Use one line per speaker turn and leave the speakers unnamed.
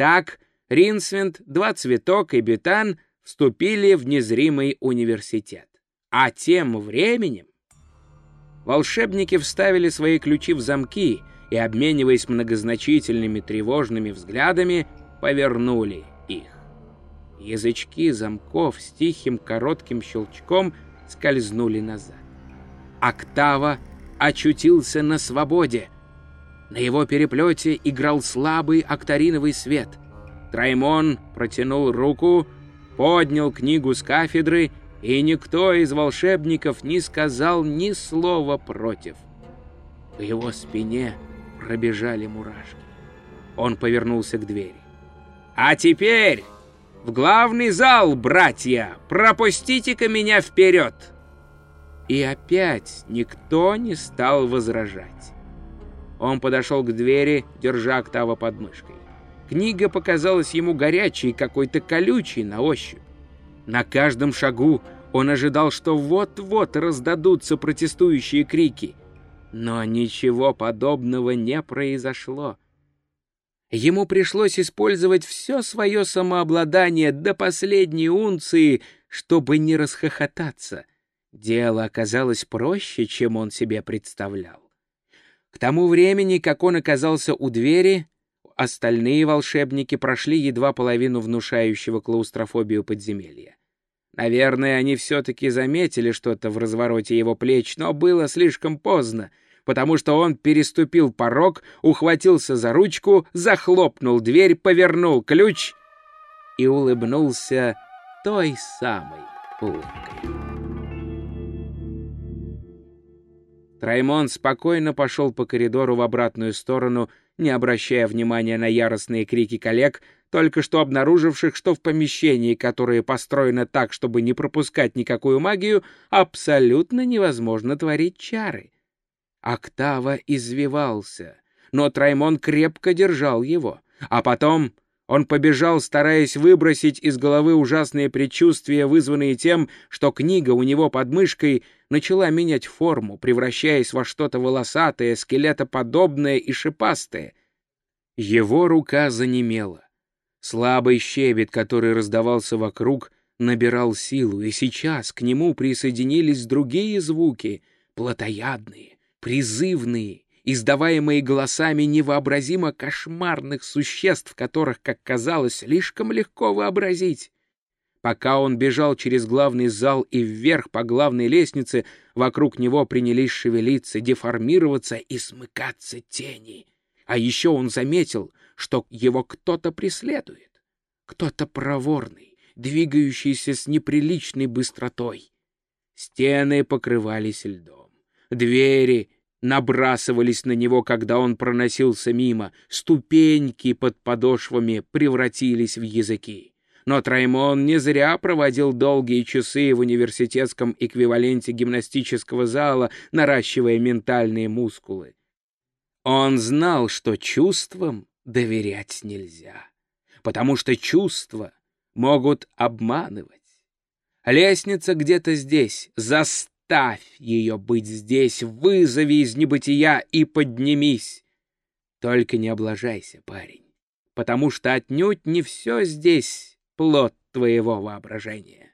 Так Ринсвинд, Два Цветок и Бетан вступили в незримый университет. А тем временем волшебники вставили свои ключи в замки и, обмениваясь многозначительными тревожными взглядами, повернули их. Язычки замков с тихим коротким щелчком скользнули назад. Октава очутился на свободе. На его переплете играл слабый акториновый свет. Траймон протянул руку, поднял книгу с кафедры, и никто из волшебников не сказал ни слова против. По его спине пробежали мурашки. Он повернулся к двери. «А теперь в главный зал, братья! Пропустите-ка меня вперед!» И опять никто не стал возражать. Он подошел к двери, держа Октава под мышкой. Книга показалась ему горячей, какой-то колючей на ощупь. На каждом шагу он ожидал, что вот-вот раздадутся протестующие крики. Но ничего подобного не произошло. Ему пришлось использовать все свое самообладание до последней унции, чтобы не расхохотаться. Дело оказалось проще, чем он себе представлял. К тому времени, как он оказался у двери, остальные волшебники прошли едва половину внушающего клаустрофобию подземелья. Наверное, они все-таки заметили что-то в развороте его плеч, но было слишком поздно, потому что он переступил порог, ухватился за ручку, захлопнул дверь, повернул ключ и улыбнулся той самой улыбкой. Траймон спокойно пошел по коридору в обратную сторону, не обращая внимания на яростные крики коллег, только что обнаруживших, что в помещении, которое построено так, чтобы не пропускать никакую магию, абсолютно невозможно творить чары. Октава извивался, но Траймон крепко держал его, а потом он побежал, стараясь выбросить из головы ужасные предчувствия, вызванные тем, что книга у него под мышкой начала менять форму, превращаясь во что-то волосатое, скелетоподобное и шипастое. Его рука занемела. Слабый щебет, который раздавался вокруг, набирал силу, и сейчас к нему присоединились другие звуки, плотоядные, призывные, издаваемые голосами невообразимо кошмарных существ, которых, как казалось, слишком легко вообразить. Пока он бежал через главный зал и вверх по главной лестнице, вокруг него принялись шевелиться, деформироваться и смыкаться тени. А еще он заметил, что его кто-то преследует. Кто-то проворный, двигающийся с неприличной быстротой. Стены покрывались льдом. Двери набрасывались на него, когда он проносился мимо, ступеньки под подошвами превратились в языки. Но Траймон не зря проводил долгие часы в университетском эквиваленте гимнастического зала, наращивая ментальные мускулы. Он знал, что чувствам доверять нельзя, потому что чувства могут обманывать. Лестница где-то здесь, за Заставь ее быть здесь, вызови из небытия и поднимись. Только не облажайся, парень, потому что отнюдь не все здесь плод твоего воображения.